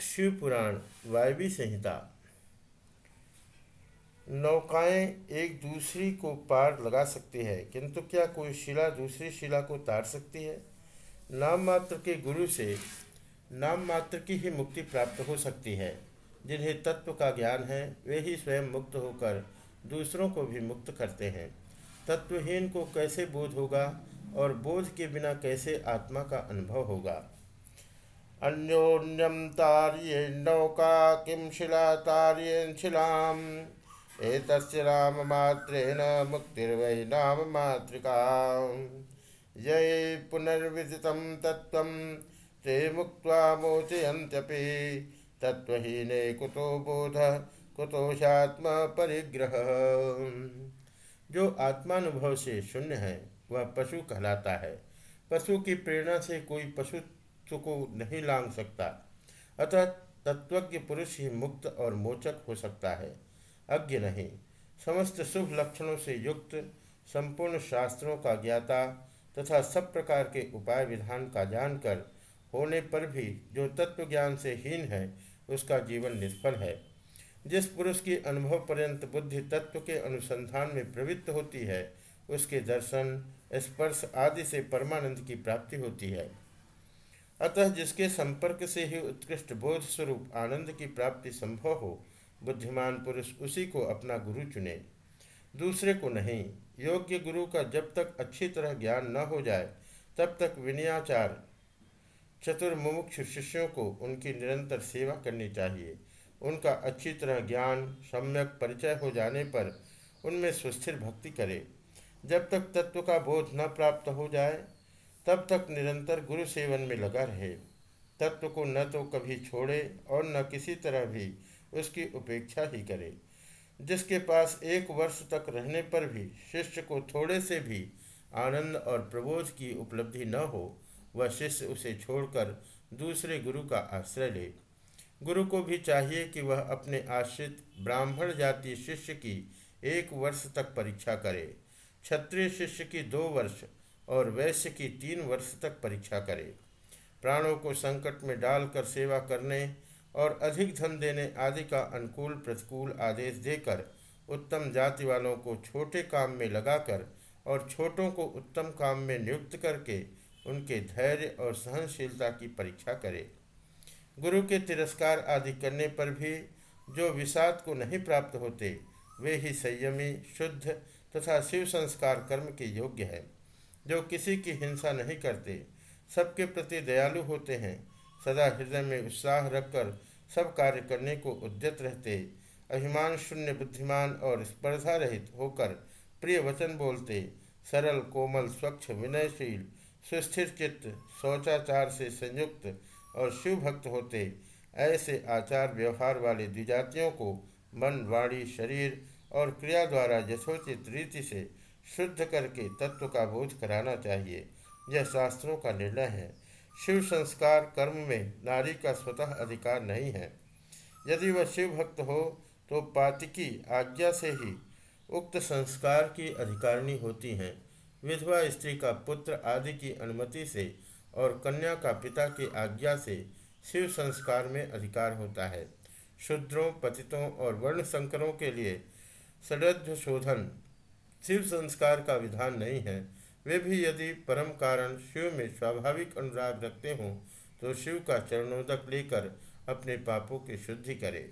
शिव पुराण वायवी संहिता। नौकाएँ एक दूसरी को पार लगा सकती है, किंतु क्या कोई शिला दूसरी शिला को तार सकती है? नाम मात्र के गुरु से नाम मात्र की ही मुक्ति प्राप्त हो सकती है। जिन्हें तत्व का ज्ञान है, वे ही स्वयं मुक्त होकर दूसरों को भी मुक्त करते हैं। तत्वहीन को कैसे बोध होगा, और बोध के बिना कैसे आत्मा का अनुभव होगा? अन्योन्यम तार्ये नौका किं शिला तार्येन् शिलाम्? एतस्य राममात्रेण मुक्तिर्वै मातृका यै पुनर्विदितं तत्त्वं, ते मुक्त्वा मोचयन्त्यपि। तत्त्वहीने कुतो बोध कुतोषात्म परिग्रह। जो आत्मानुभव से शून्य है, वह पशु कहलाता है। पशु की प्रेरणा से कोई पशु को नहीं लांग सकता। अतः तत्वज्ञ पुरुष ही मुक्त और मोचक हो सकता है। अज्ञ नहीं, समस्त शुभ लक्षणों से युक्त, संपूर्ण शास्त्रों का ज्ञाता तथा सब प्रकार के उपाय विधान का जानकर होने पर भी जो तत्व ज्ञान से हीन है, उसका जीवन निष्फल है। जिस पुरुष की अनुभव पर्यंत बुद्धि तत्व के अनुसंधान में प्रवृत्त होती है, उसके दर्शन, स्पर्श आदि से परमानंद की प्राप्ति होती है। अतः जिसके संपर्क से ही उत्कृष्ट बोध स्वरूप आनंद की प्राप्ति संभव हो, बुद्धिमान पुरुष उसी को अपना गुरु चुने। दूसरे को नहीं, योग्य गुरु का जब तक अच्छी तरह ज्ञान न हो जाए, तब तक विनयाचार चतुर्मुमुक्ष शिष्यों को उनकी निरंतर सेवा करनी चाहिए। उनका अच्छी तरह ज्ञान, सम्यक परिचय हो जाने पर उनमें सुस्थिर भक्ति करे। जब तक तत्व का बोध न प्राप्त हो जाए तब तक निरंतर गुरु सेवन में लगा रहे। तत्व को न तो कभी छोड़े और न किसी तरह भी उसकी उपेक्षा ही करे। जिसके पास एक वर्ष तक रहने पर भी शिष्य को थोड़े से भी आनंद और प्रबोध की उपलब्धि न हो, वह शिष्य उसे छोड़कर दूसरे गुरु का आश्रय ले। गुरु को भी चाहिए कि वह अपने आश्रित ब्राह्मण जाति शिष्य की एक वर्ष तक परीक्षा करे। क्षत्रिय शिष्य की दो वर्ष और वैश्य की तीन वर्ष तक परीक्षा करे। प्राणों को संकट में डालकर सेवा करने और अधिक धन देने आदि का अनुकूल प्रतिकूल आदेश देकर उत्तम जाति वालों को छोटे काम में लगाकर और छोटों को उत्तम काम में नियुक्त करके उनके धैर्य और सहनशीलता की परीक्षा करे। गुरु के तिरस्कार आदि करने पर भी जो विषाद को नहीं प्राप्त होते, वे ही संयमी, शुद्ध तथा शिव संस्कार कर्म के योग्य है। जो किसी की हिंसा नहीं करते, सबके प्रति दयालु होते हैं। सदा हृदय में उत्साह रखकर सब कार्य करने को उद्यत रहते। अभिमान शून्य बुद्धिमान और स्पर्धा रहित होकर प्रिय वचन बोलते। सरल, कोमल, स्वच्छ, विनयशील, सुस्थिर चित्त, शौचाचार से संयुक्त और शिव भक्त होते। ऐसे आचार व्यवहार वाले द्विजातियों को मन, वाणी, शरीर और क्रिया द्वारा यथोचित रीति से शुद्ध करके तत्व का बोध कराना चाहिए। यह शास्त्रों का निर्णय है। शिव संस्कार कर्म में नारी का स्वतः अधिकार नहीं है। यदि वह शिव भक्त हो तो पातिकी आज्ञा से ही उक्त संस्कार की अधिकारिणी होती हैं। विधवा स्त्री का पुत्र आदि की अनुमति से और कन्या का पिता की आज्ञा से शिव संस्कार में अधिकार होता है। शुद्रों, पतितों और वर्ण संकरों के लिए सडध्व शोधन शिव संस्कार का विधान नहीं है। वे भी यदि परम कारण शिव में स्वाभाविक अनुराग रखते हों तो शिव का चरणोदक लेकर अपने पापों की शुद्धि करें।